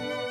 Bye.